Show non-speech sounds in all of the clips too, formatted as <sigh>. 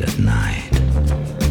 at night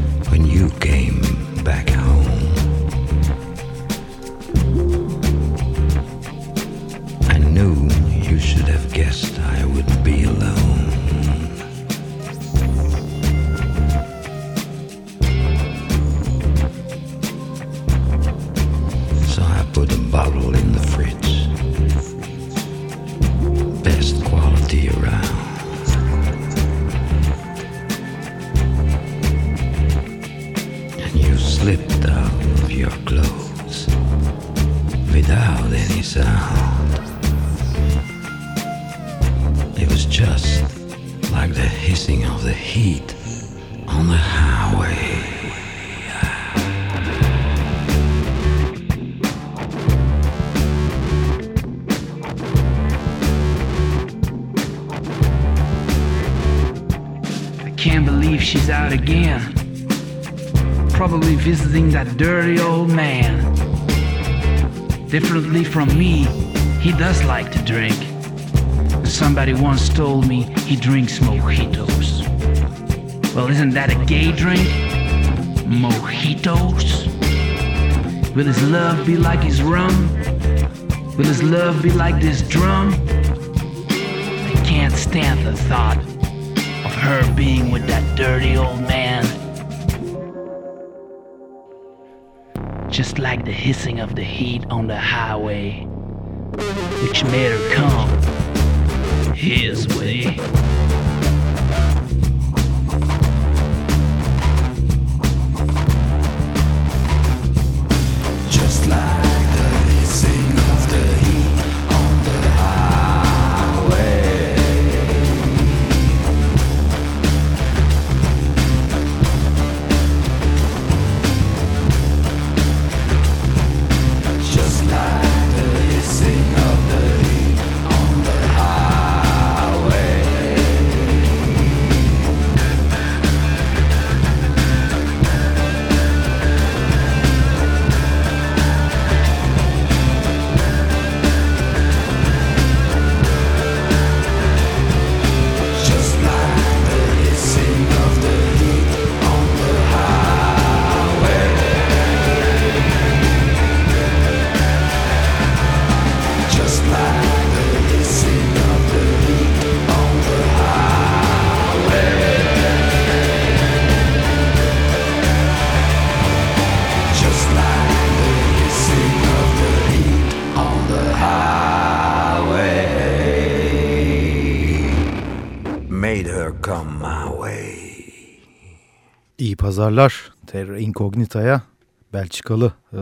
from me, he does like to drink. Somebody once told me he drinks mojitos. Well, isn't that a gay drink? Mojitos? Will his love be like his rum? Will his love be like this drum? I can't stand the thought of her being with that dirty old man. Just like the hissing of the heat on the highway, which made her come his Incognita'ya Belçikalı e,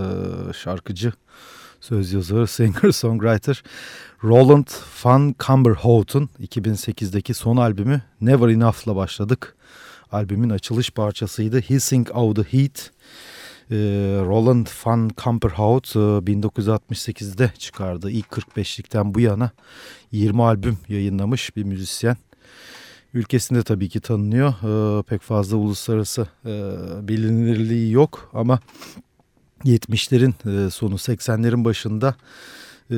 şarkıcı, söz yazarı, singer, songwriter Roland van Camberhout'un 2008'deki son albümü Never Enough'la başladık. Albümün açılış parçasıydı Hissing of the Heat. E, Roland van Camberhout e, 1968'de çıkardı. İlk 45'likten bu yana 20 albüm yayınlamış bir müzisyen. Ülkesinde tabii ki tanınıyor. Ee, pek fazla uluslararası e, bilinirliği yok ama 70'lerin e, sonu 80'lerin başında e,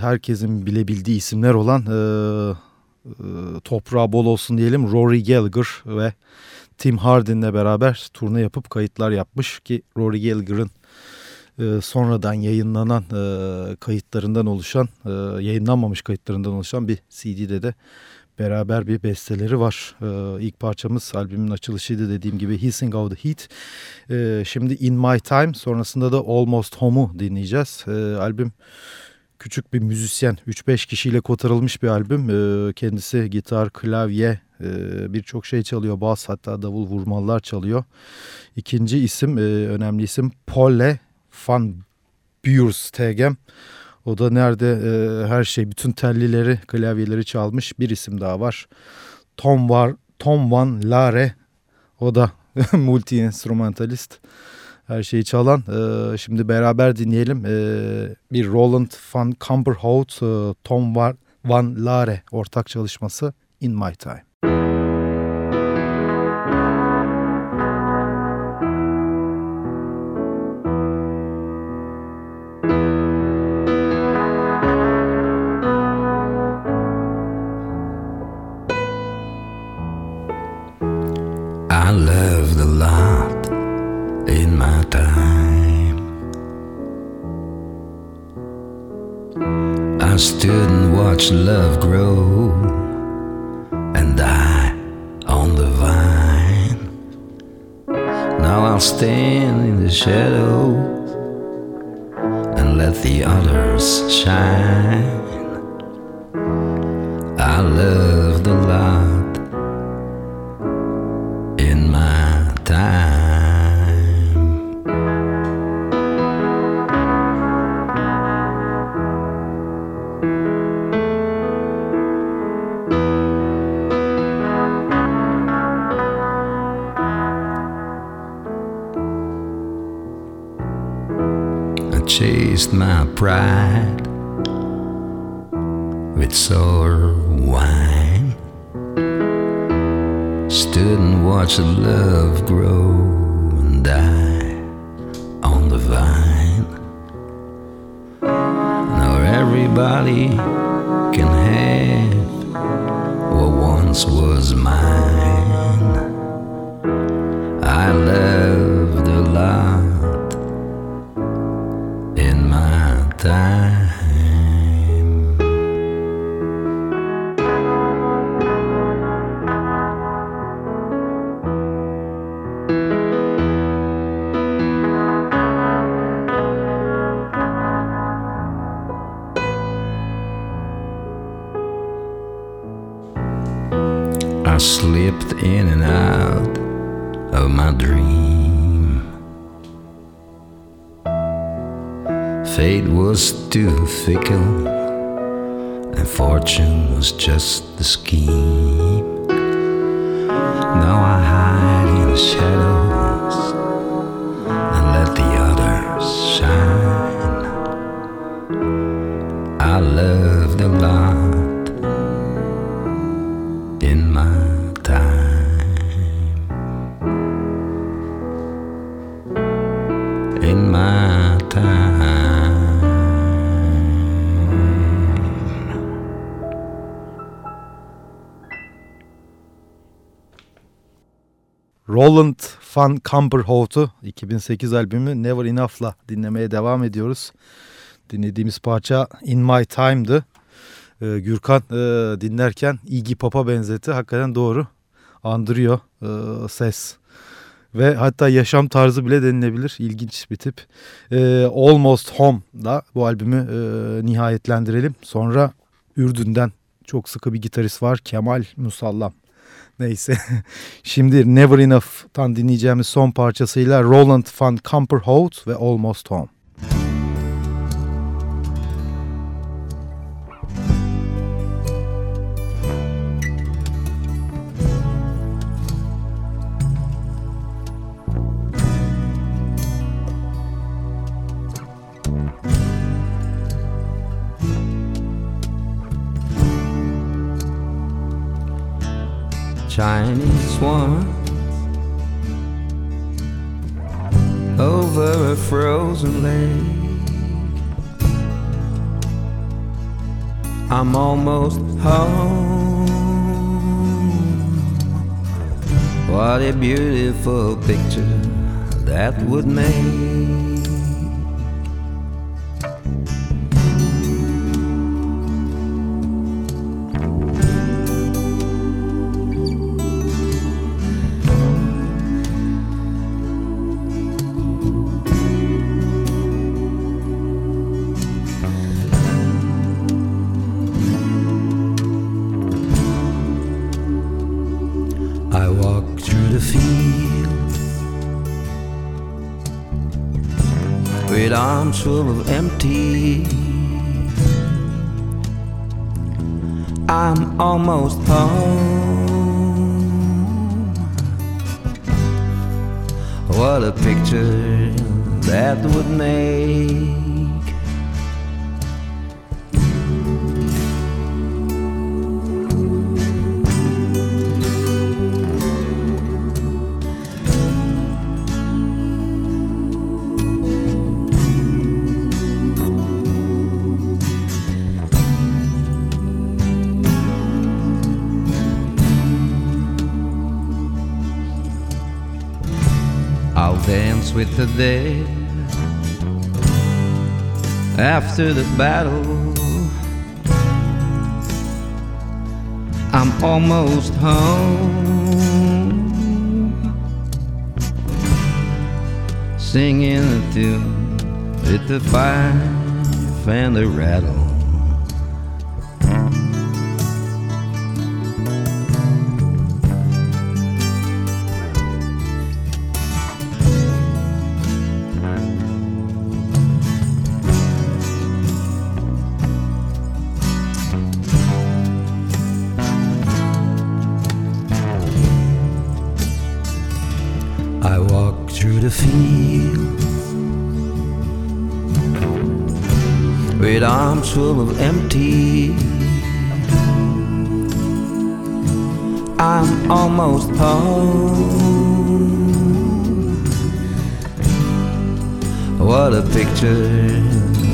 herkesin bilebildiği isimler olan e, e, toprağı bol olsun diyelim Rory Gallagher ve Tim Hardin'le beraber turne yapıp kayıtlar yapmış ki Rory Gallagher'ın e, sonradan yayınlanan e, kayıtlarından oluşan, e, yayınlanmamış kayıtlarından oluşan bir CD'de de beraber bir besteleri var. Ee, ilk parçamız albümün açılışıydı dediğim gibi Hissing of the Heat. Ee, şimdi In My Time sonrasında da Almost Home'u dinleyeceğiz. Ee, albüm küçük bir müzisyen 3-5 kişiyle kotarılmış bir albüm. Ee, kendisi gitar, klavye e, birçok şey çalıyor. Bas hatta davul vurmalar çalıyor. İkinci isim e, önemli isim Paule van Buurstegem. O da nerede e, her şey bütün tellileri klavyeleri çalmış bir isim daha var. Tom var Tom Van Lare o da <laughs> multi enstrümantalist her şeyi çalan. E, şimdi beraber dinleyelim e, bir Roland van Camberhout e, Tom Van Lare ortak çalışması In My Time. Watched love grow and die on the vine. Now I'll stand in the shadows and let the others shine. I loved a pride with sour wine. Stood and watched love grow and die on the vine. Now everybody just the scheme. Now I hide in the shadows Roland Van Camperhout'u 2008 albümü Never Enough'la dinlemeye devam ediyoruz. Dinlediğimiz parça In My Time'dı. Ee, Gürkan e, dinlerken Iggy Pop'a benzetti. Hakikaten doğru. Andırıyor e, ses. Ve hatta yaşam tarzı bile denilebilir. İlginç bir tip. E, Almost Home'da bu albümü e, nihayetlendirelim. Sonra Ürdün'den çok sıkı bir gitarist var. Kemal Musallam. Neyse. <laughs> Şimdi Never Enough'tan dinleyeceğimiz son parçasıyla Roland van Camperhout ve Almost Home. Chinese one over a frozen lake. I'm almost home. What a beautiful picture that would make. Almost home. What a picture that would make. With the dead after the battle. I'm almost home, singing a tune with the fife and the rattle. The field with arms full of empty. I'm almost home. What a picture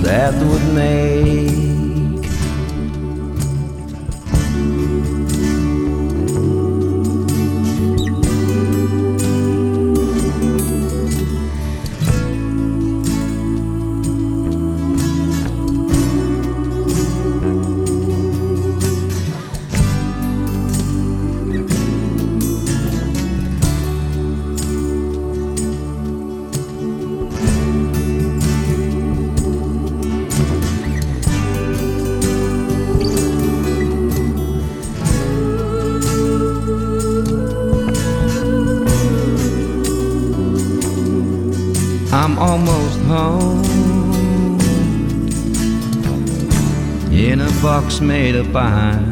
that would make. Made of pine.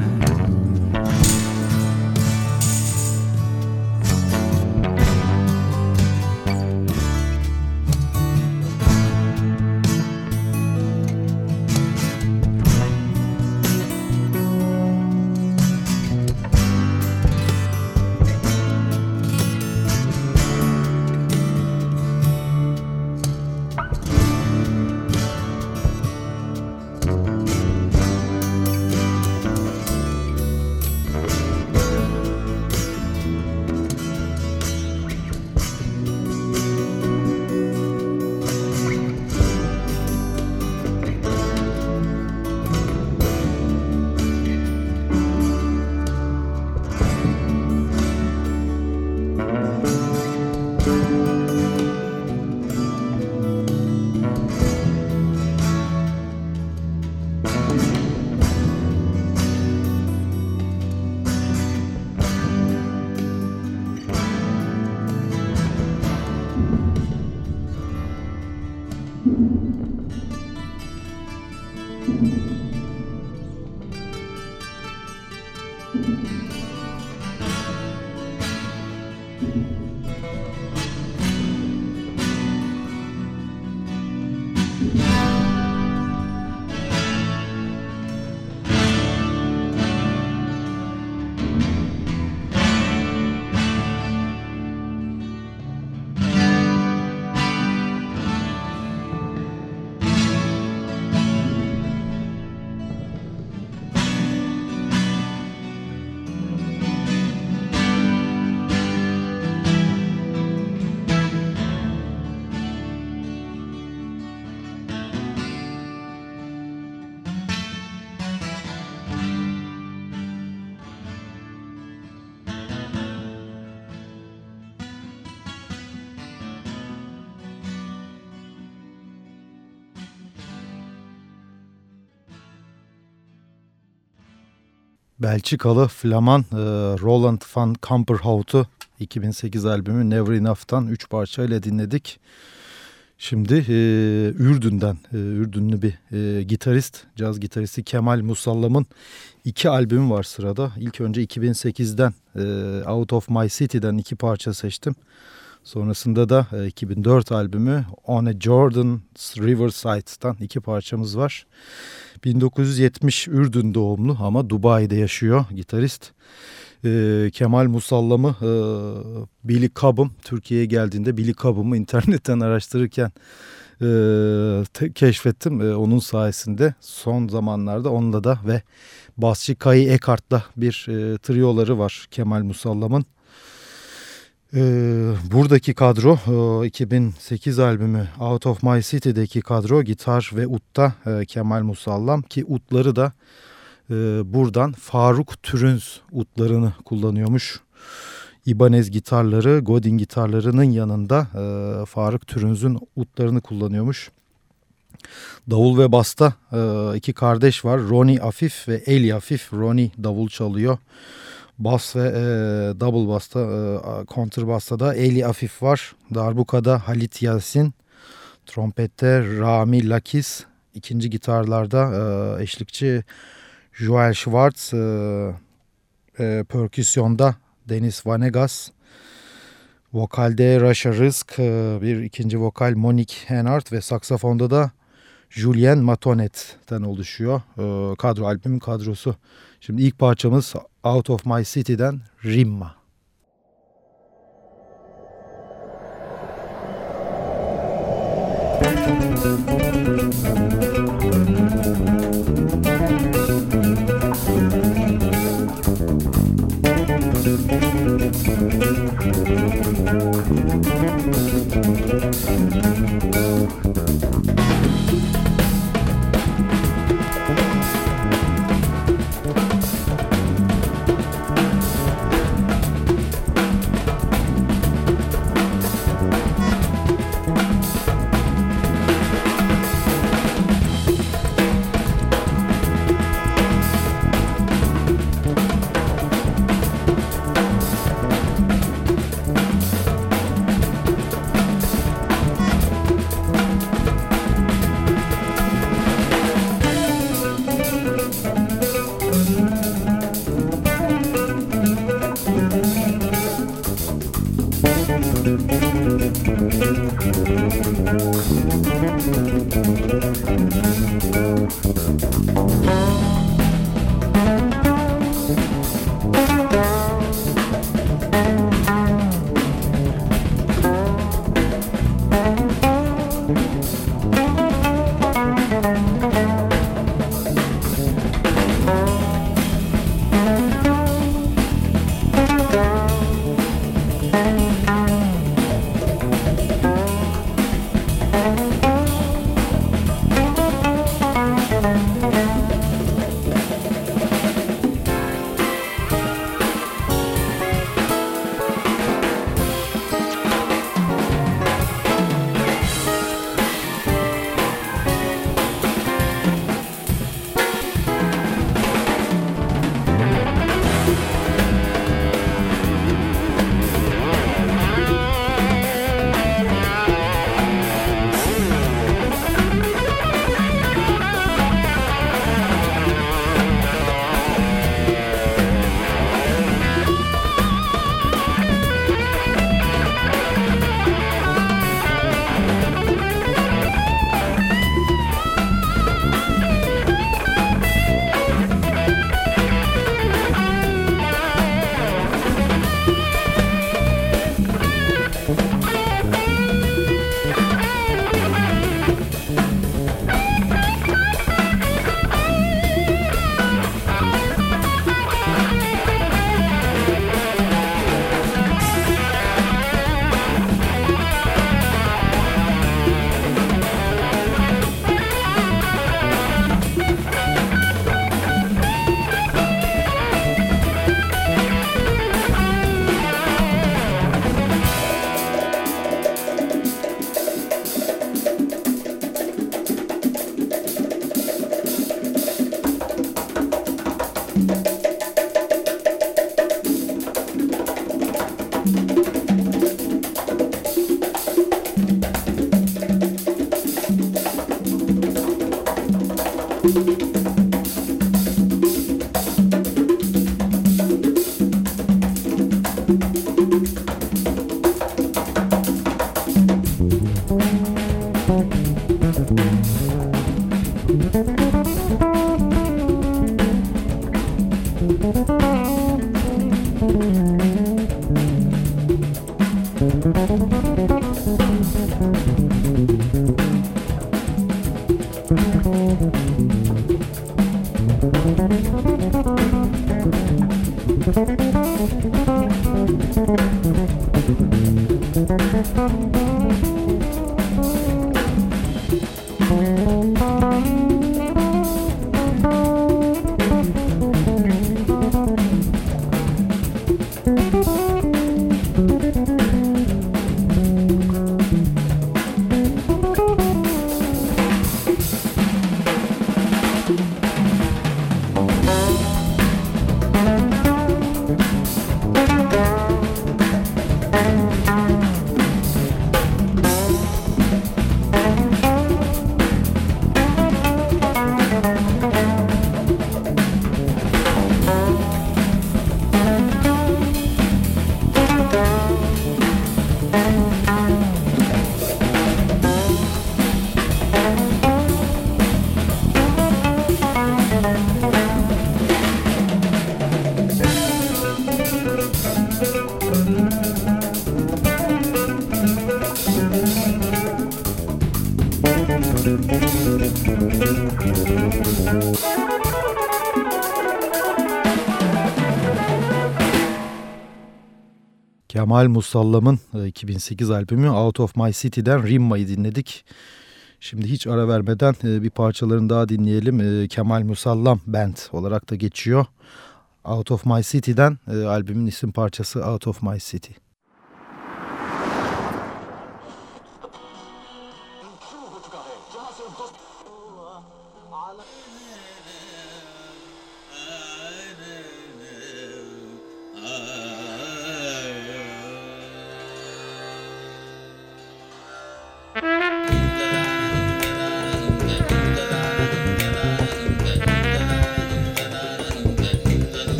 Belçikalı Flaman e, Roland van Kamperhout'u 2008 albümü Never Enough'tan 3 parçayla dinledik. Şimdi e, Ürdün'den, e, Ürdünlü bir e, gitarist, caz gitaristi Kemal Musallam'ın iki albümü var sırada. İlk önce 2008'den e, Out of My City'den iki parça seçtim. Sonrasında da e, 2004 albümü On a Jordan's Riverside'dan iki parçamız var. 1970 Ürdün doğumlu ama Dubai'de yaşıyor gitarist. Ee, Kemal Musallam'ı e, Billy Cobham Türkiye'ye geldiğinde Billy Cobham'ı internetten <laughs> araştırırken e, te, keşfettim. E, onun sayesinde son zamanlarda onunla da ve basçı Kayı Ekart'la bir e, trioları var Kemal Musallam'ın. Ee, buradaki kadro 2008 e, albümü Out of My City'deki kadro gitar ve utta e, Kemal Musallam ki utları da e, buradan Faruk Türünz utlarını kullanıyormuş. Ibanez gitarları, Godin gitarlarının yanında Faruk Türünz'ün utlarını kullanıyormuş. Davul ve basta iki kardeş var. Ronnie Afif ve Eli Afif. Ronnie davul çalıyor. Bas ve e, double basta, e, kontrbasta da Eli Afif var. Darbukada Halit Yasin. Trompette Rami Lakis. İkinci gitarlarda e, eşlikçi Joel Schwartz. E, e, perküsyonda Deniz Vanegas. Vokalde Rasha Rızk, e, bir ikinci vokal Monique Henart ve saksafonda da Julien Matonet'ten oluşuyor. E, kadro albümün kadrosu. Şimdi ilk parçamız Out of My City'den Rimma. Thank Kemal Musallam'ın 2008 e, albümü Out of My City'den Rimma'yı dinledik. Şimdi hiç ara vermeden e, bir parçalarını daha dinleyelim. E, Kemal Musallam Band olarak da geçiyor. Out of My City'den albümün isim parçası Out of My City.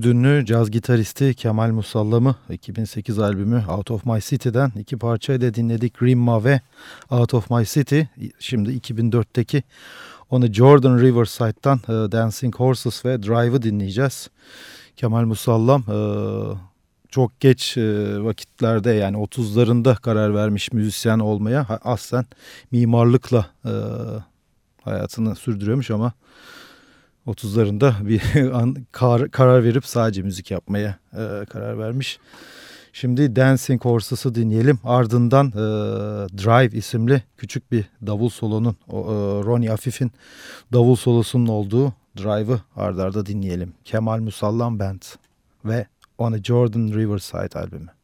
Ürdünlü caz gitaristi Kemal Musallam'ı 2008 albümü Out of My City'den iki parçayla dinledik. Rimma ve Out of My City. Şimdi 2004'teki onu Jordan Riverside'dan e, Dancing Horses ve Drive'ı dinleyeceğiz. Kemal Musallam e, çok geç e, vakitlerde yani 30'larında karar vermiş müzisyen olmaya aslen mimarlıkla hayatını sürdürüyormuş ama 30'larında bir <laughs> an, kar, karar verip sadece müzik yapmaya e, karar vermiş. Şimdi Dancing Horses'ı dinleyelim. Ardından e, Drive isimli küçük bir davul solonun, e, Ronnie Afif'in davul solosunun olduğu Drive'ı ardarda dinleyelim. Kemal Musallam Band ve On a Jordan Riverside albümü.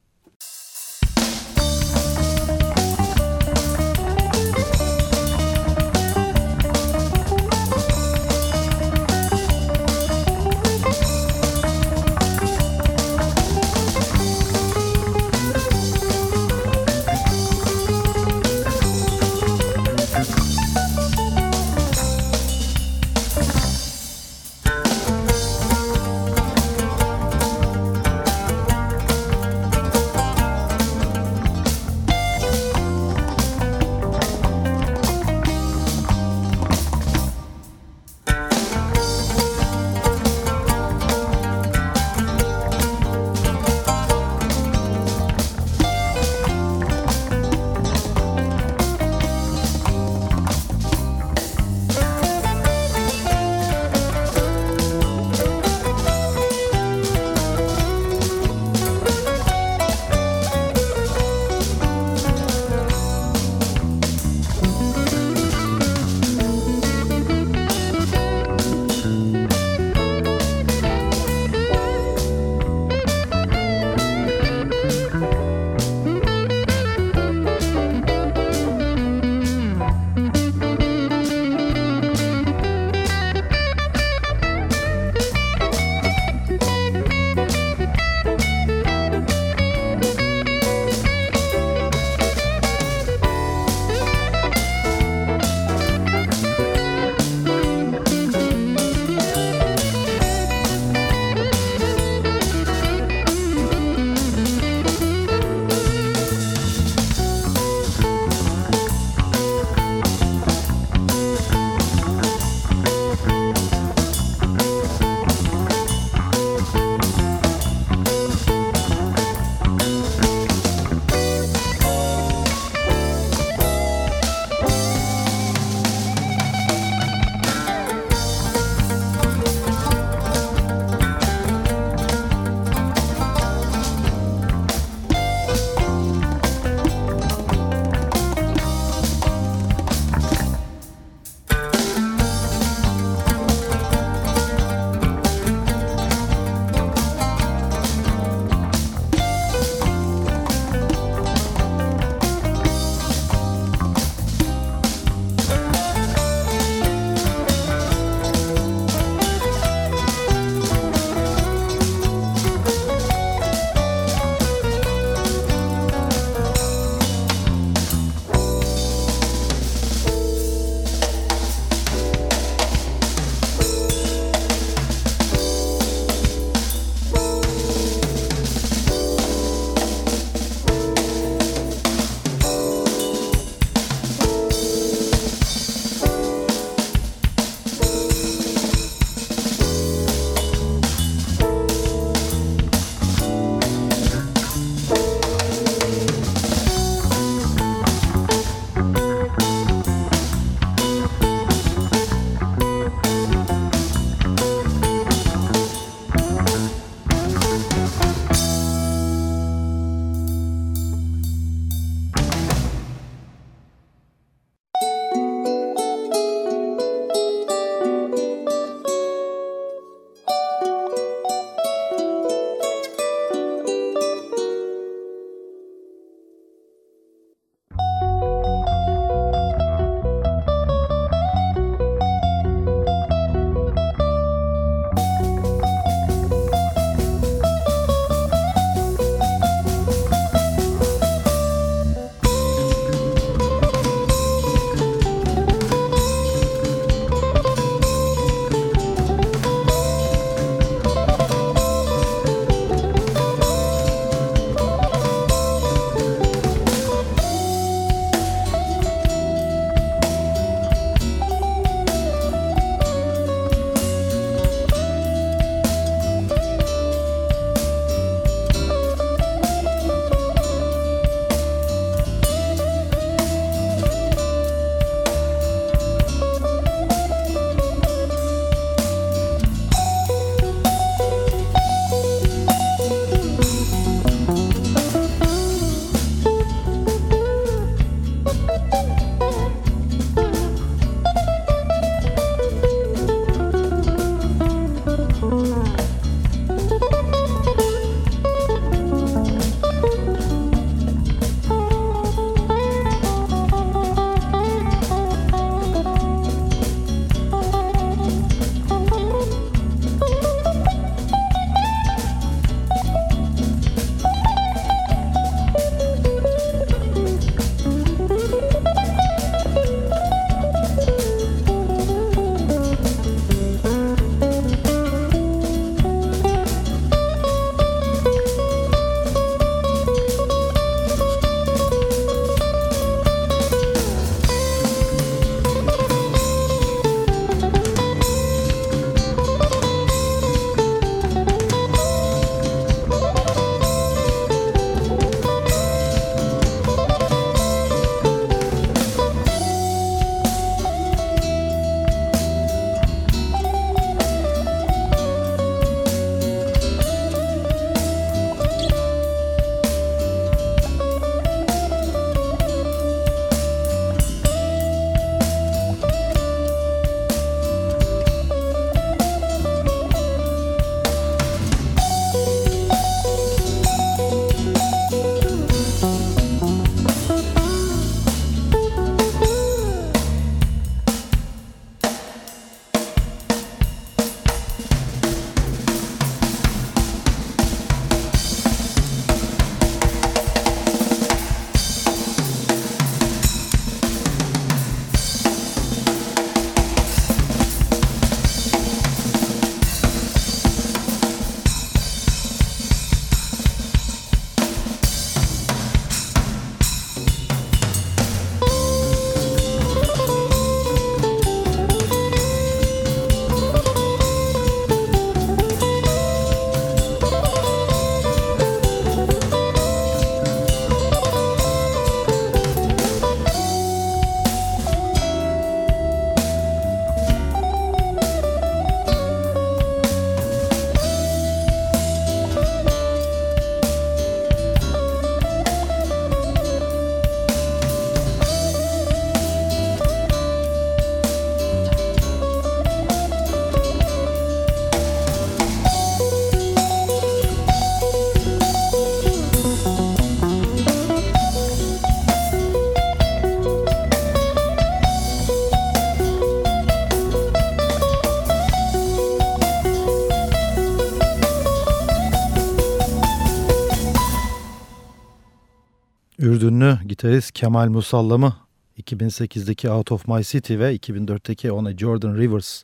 Ürdünlü gitarist Kemal Musallam'ı 2008'deki Out of My City ve 2004'teki On a Jordan Rivers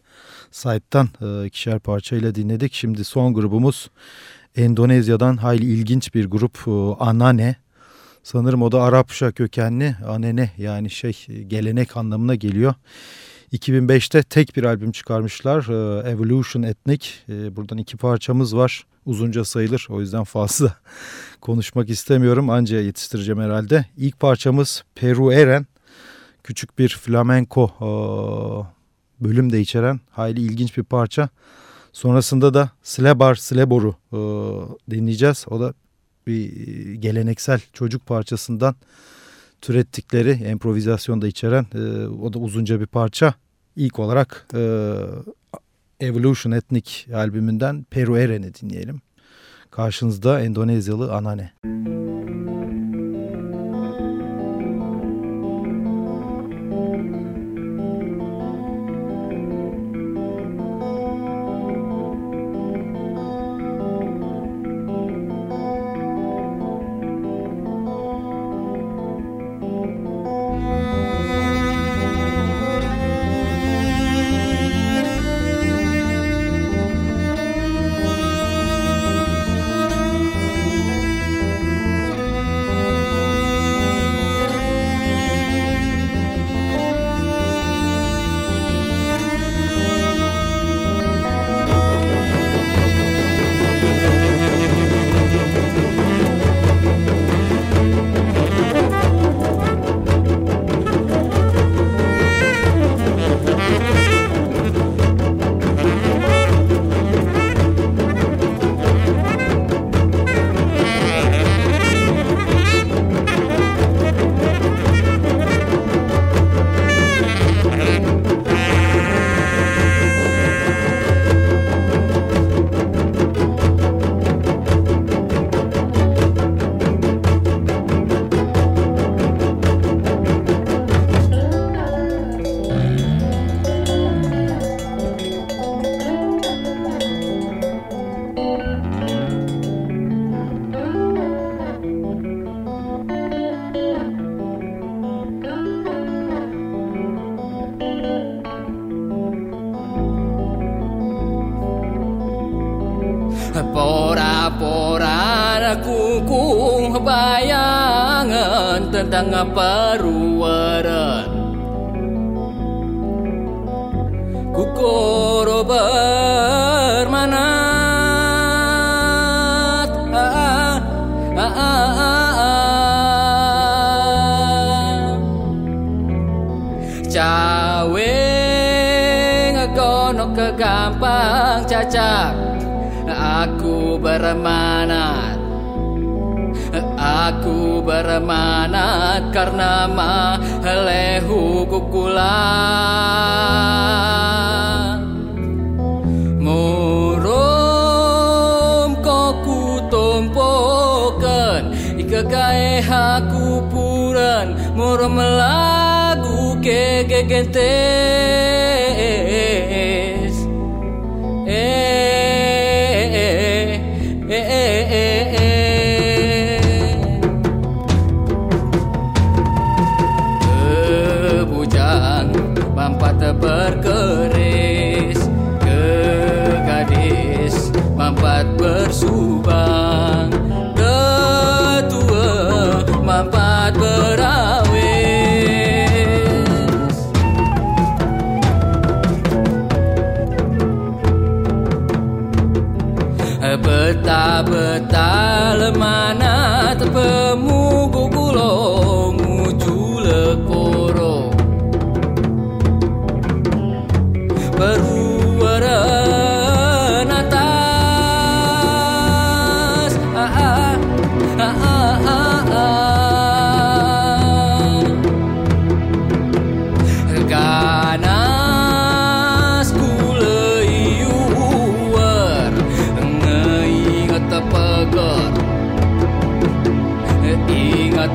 site'tan e, ikişer parçayla dinledik. Şimdi son grubumuz Endonezya'dan hayli ilginç bir grup e, Anane. Sanırım o da Arapça kökenli Anene yani şey gelenek anlamına geliyor. 2005'te tek bir albüm çıkarmışlar e, Evolution Ethnic. E, buradan iki parçamız var. Uzunca sayılır o yüzden fazla <laughs> konuşmak istemiyorum. Anca yetiştireceğim herhalde. İlk parçamız Peru Eren küçük bir flamenco e, bölüm de içeren hayli ilginç bir parça. Sonrasında da Slebar Slebor'u dinleyeceğiz. O da bir geleneksel çocuk parçasından türettikleri improvizasyonda içeren e, o da uzunca bir parça. İlk olarak Evolution Ethnic albümünden Peru Eren'i dinleyelim. Karşınızda Endonezyalı Anane. Müzik nga paruaran ku koro bermanat. Ah, ah, ah, ah, ah, cawe ngekono kegampang cacak. Aku bermanat. Aku bermanat karena mahalehu kukulan. Murum koku tumpukan Ika gae haku puran. Murum lagu kegegentes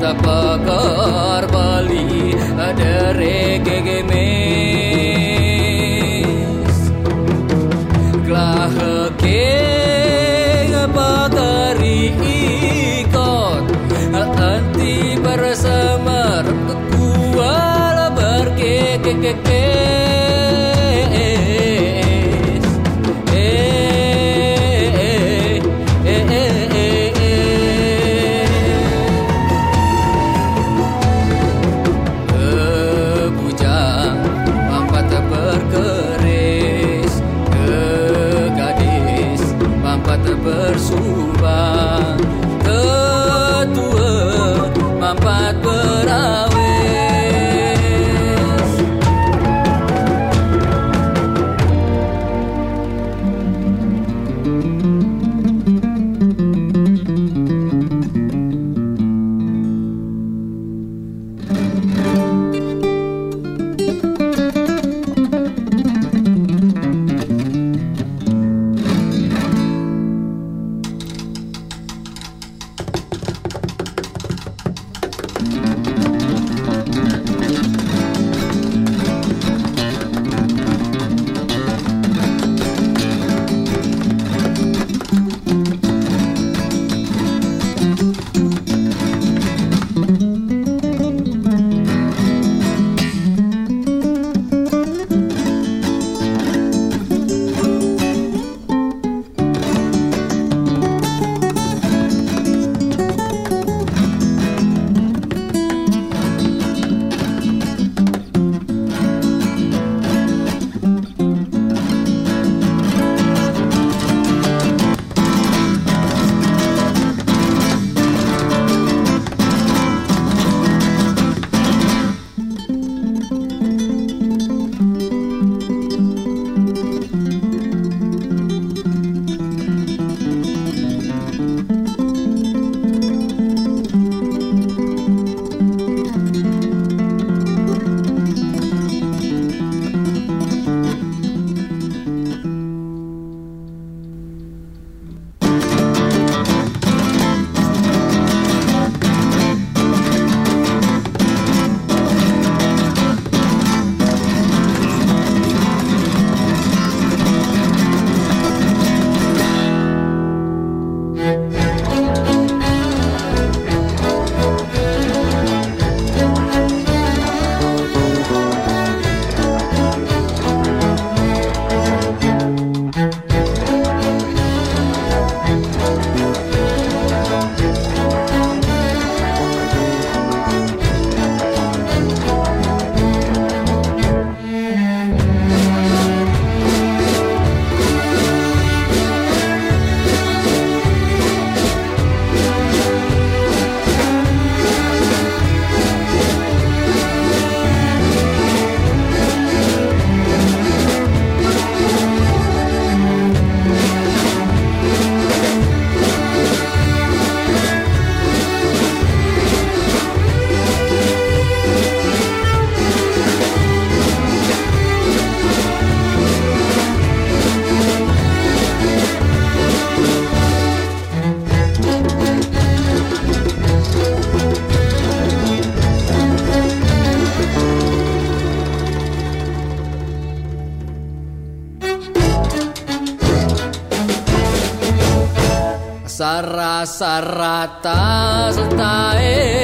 तपकर्म las ratas, alta.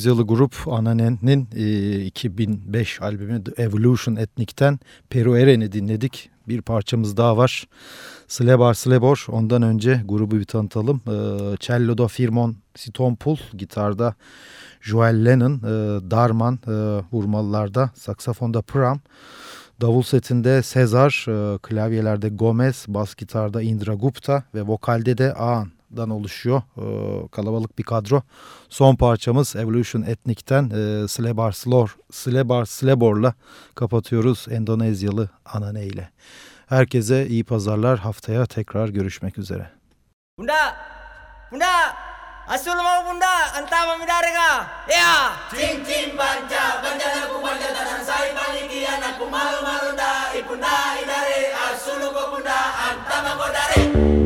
Endonezyalı grup Ananen'in e, 2005 albümü The Evolution Ethnic'ten Peru Eren'i dinledik. Bir parçamız daha var. Slebar Slebor. Ondan önce grubu bir tanıtalım. E, cello'da Firmon Sitompul, gitarda Joel Lennon, e, Darman, e, vurmalılarda, saksafonda Pram, davul setinde Sezar, e, klavyelerde Gomez, bas gitarda Indra Gupta ve vokalde de Ağan'dan oluşuyor. E, kalabalık bir kadro. Son parçamız Evolution Ethnic'ten e, Slebar Slor, Slebar Slebor'la kapatıyoruz Endonezyalı Anane ile. Herkese iyi pazarlar. Haftaya tekrar görüşmek üzere. Bunda, bunda, asul mau bunda, anta mamidarga, ya. Cing cing banca, banca aku banca tanah sai paliki anakku malu malu da, ibunda idare, asul ko bunda, anta magodare.